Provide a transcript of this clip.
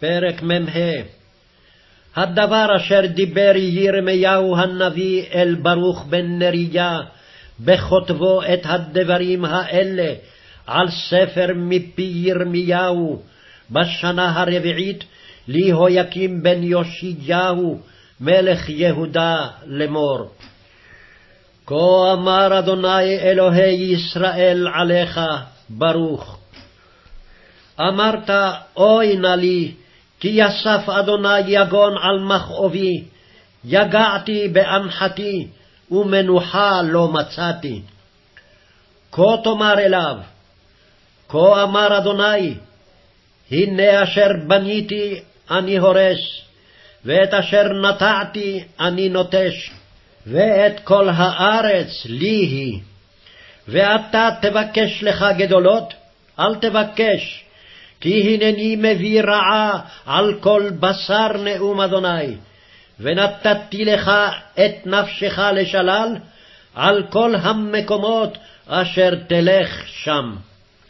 פרק מ"ה הדבר אשר דיבר ירמיהו הנביא אל ברוך בן נריה, בכותבו את הדברים האלה על ספר מפי ירמיהו, בשנה הרביעית ליהויקים בן יאשיהו, מלך יהודה לאמור. כה אמר אדוני אלוהי ישראל עליך, ברוך. אמרת, אוי נא לי, כי יסף אדוני יגון על מכאובי, יגעתי באנחתי, ומנוחה לא מצאתי. כה תאמר אליו, כה אמר אדוני, הנה אשר בניתי אני הורס, ואת אשר נטעתי אני נוטש, ואת כל הארץ לי היא. ואתה תבקש לך גדולות? אל תבקש, כי הנני מביא רעה על כל בשר נאום אדוני, ונתתי לך את נפשך לשלל על כל המקומות אשר תלך שם.